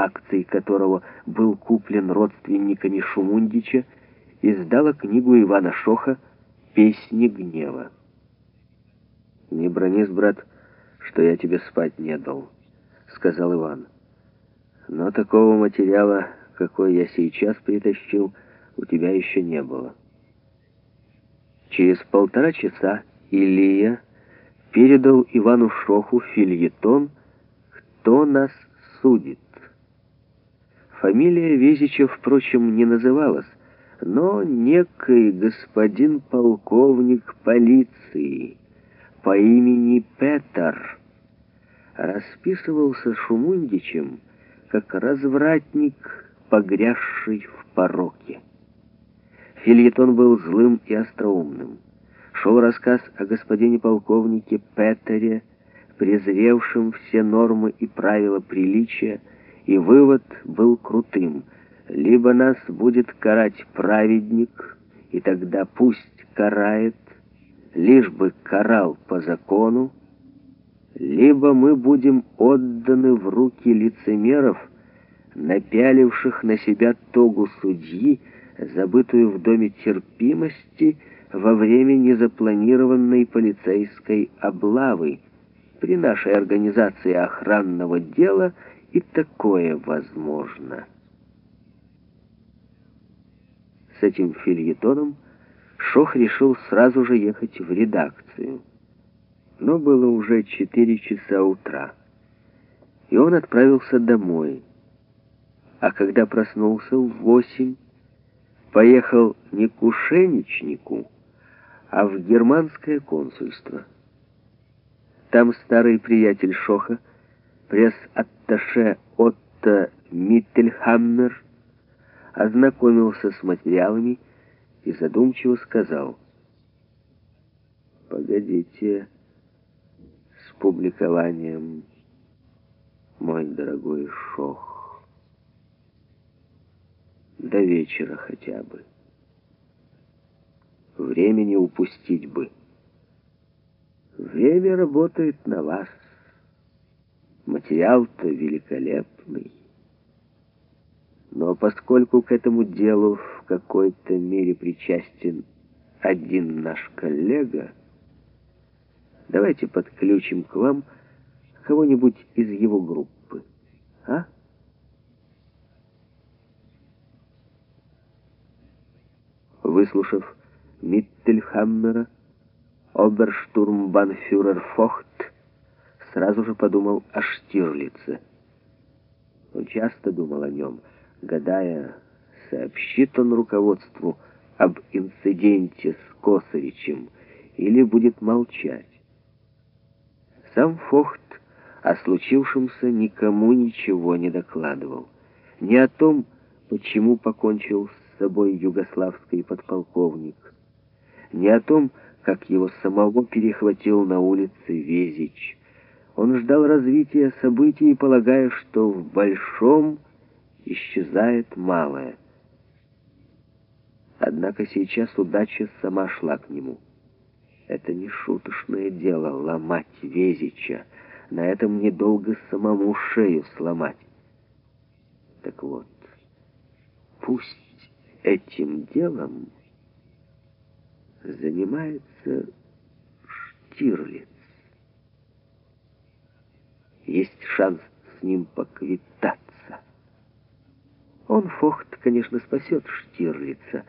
акций которого был куплен родственниками Шумундича, издала книгу Ивана Шоха «Песни гнева». «Не бронись, брат, что я тебе спать не дал», — сказал Иван. «Но такого материала, какой я сейчас притащил, у тебя еще не было». Через полтора часа Илья передал Ивану Шоху фильетон «Кто нас судит?». Фамилия Везича, впрочем, не называлась, но некий господин полковник полиции по имени Петр расписывался Шумундичем как развратник, погрязший в пороке. Фильетон был злым и остроумным. Шел рассказ о господине полковнике Петере, презревшем все нормы и правила приличия, и вывод был крутым. Либо нас будет карать праведник, и тогда пусть карает, лишь бы карал по закону, либо мы будем отданы в руки лицемеров, напяливших на себя тогу судьи, забытую в доме терпимости во время незапланированной полицейской облавы. При нашей организации охранного дела и такое возможно. С этим фильетоном Шох решил сразу же ехать в редакцию. Но было уже четыре часа утра, и он отправился домой. А когда проснулся в восемь, поехал не к ушеничнику, а в германское консульство. Там старый приятель Шоха, пресс-атташе Отто Миттельхаммер, ознакомился с материалами и задумчиво сказал, «Погодите с публикованием, мой дорогой Шох» до вечера хотя бы. Времени упустить бы. Время работает на вас. Материал-то великолепный. Но поскольку к этому делу в какой-то мере причастен один наш коллега, давайте подключим к вам кого-нибудь из его группы. А? Выслушав Миттельхаммера, оберштурмбанфюрер Фохт сразу же подумал о Штирлице. Он часто думал о нем, гадая, сообщит он руководству об инциденте с Косовичем или будет молчать. Сам Фохт о случившемся никому ничего не докладывал. Ни о том, почему покончил с собой югославский подполковник, не о том, как его самого перехватил на улице Везич. Он ждал развития событий, полагая, что в большом исчезает малое. Однако сейчас удача сама шла к нему. Это не шуточное дело — ломать Везича. На этом недолго самому шею сломать. Так вот, пусть этим делом занимается Штирлиц. Есть шанс с ним поквитаться. Он, Фохт, конечно, спасет Штирлица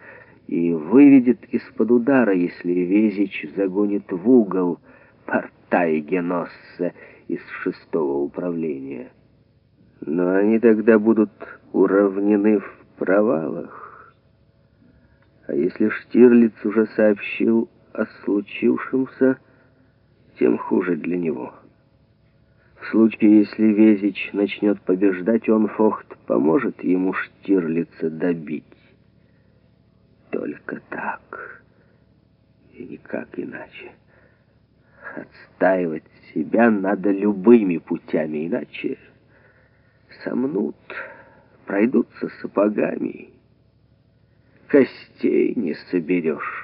и выведет из-под удара, если Везич загонит в угол портай Геносса из шестого управления. Но они тогда будут уравнены в провалах. А если Штирлиц уже сообщил о случившемся, тем хуже для него. В случае, если Везич начнет побеждать, он, Фохт, поможет ему Штирлица добить. Только так и никак иначе. Отстаивать себя надо любыми путями, иначе сомнут, пройдутся сапогами костей не соберешь.